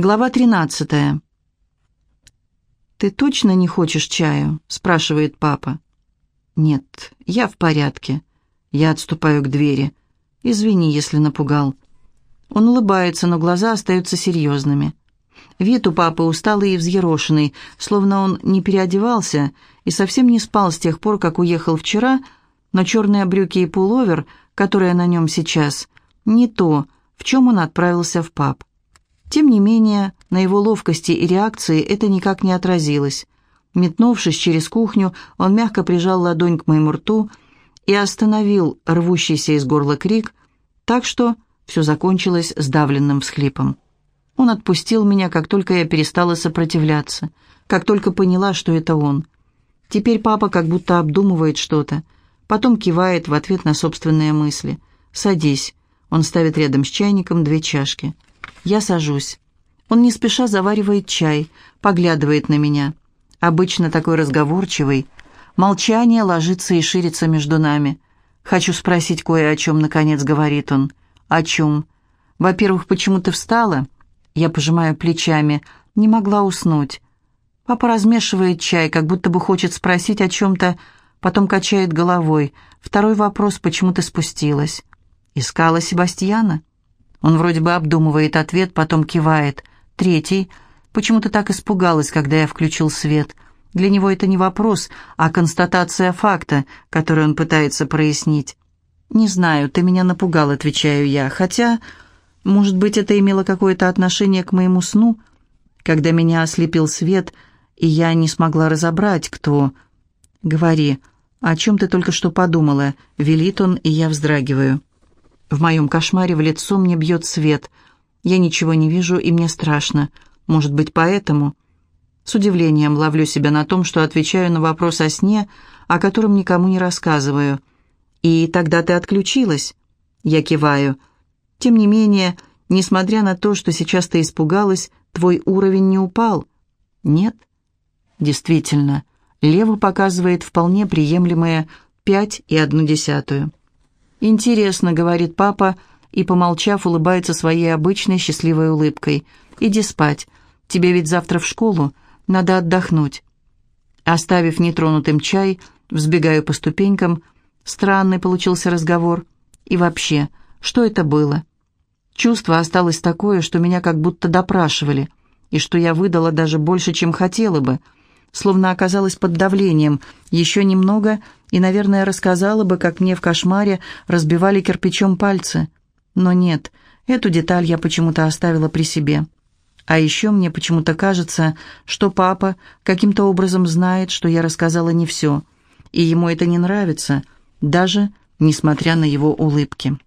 Глава 13. «Ты точно не хочешь чаю?» – спрашивает папа. «Нет, я в порядке». Я отступаю к двери. «Извини, если напугал». Он улыбается, но глаза остаются серьезными. Вид у папы усталый и взъерошенный, словно он не переодевался и совсем не спал с тех пор, как уехал вчера, но черные брюки и пуловер, которые на нем сейчас, не то, в чем он отправился в паб. Тем не менее, на его ловкости и реакции это никак не отразилось. Метнувшись через кухню, он мягко прижал ладонь к моему рту и остановил рвущийся из горла крик, так что все закончилось сдавленным всхлипом. Он отпустил меня, как только я перестала сопротивляться, как только поняла, что это он. Теперь папа как будто обдумывает что-то, потом кивает в ответ на собственные мысли. «Садись». Он ставит рядом с чайником две чашки – я сажусь. Он не спеша заваривает чай, поглядывает на меня. Обычно такой разговорчивый. Молчание ложится и ширится между нами. «Хочу спросить кое о чем», — наконец говорит он. «О чем?» «Во-первых, почему ты встала?» Я пожимаю плечами. Не могла уснуть. Папа размешивает чай, как будто бы хочет спросить о чем-то, потом качает головой. Второй вопрос, почему ты спустилась? Искала Себастьяна? Он вроде бы обдумывает ответ, потом кивает. Третий. «Почему ты так испугалась, когда я включил свет?» Для него это не вопрос, а констатация факта, который он пытается прояснить. «Не знаю, ты меня напугал», — отвечаю я, хотя, может быть, это имело какое-то отношение к моему сну, когда меня ослепил свет, и я не смогла разобрать, кто... «Говори, о чем ты только что подумала?» — велит он, и я вздрагиваю. В моем кошмаре в лицо мне бьет свет. Я ничего не вижу, и мне страшно. Может быть, поэтому... С удивлением ловлю себя на том, что отвечаю на вопрос о сне, о котором никому не рассказываю. «И тогда ты отключилась?» Я киваю. «Тем не менее, несмотря на то, что сейчас ты испугалась, твой уровень не упал?» «Нет?» «Действительно, Лева показывает вполне одну десятую». «Интересно», — говорит папа, и, помолчав, улыбается своей обычной счастливой улыбкой. «Иди спать. Тебе ведь завтра в школу. Надо отдохнуть». Оставив нетронутым чай, взбегаю по ступенькам. Странный получился разговор. И вообще, что это было? Чувство осталось такое, что меня как будто допрашивали, и что я выдала даже больше, чем хотела бы — словно оказалась под давлением. Еще немного, и, наверное, рассказала бы, как мне в кошмаре разбивали кирпичом пальцы. Но нет, эту деталь я почему-то оставила при себе. А еще мне почему-то кажется, что папа каким-то образом знает, что я рассказала не все, и ему это не нравится, даже несмотря на его улыбки.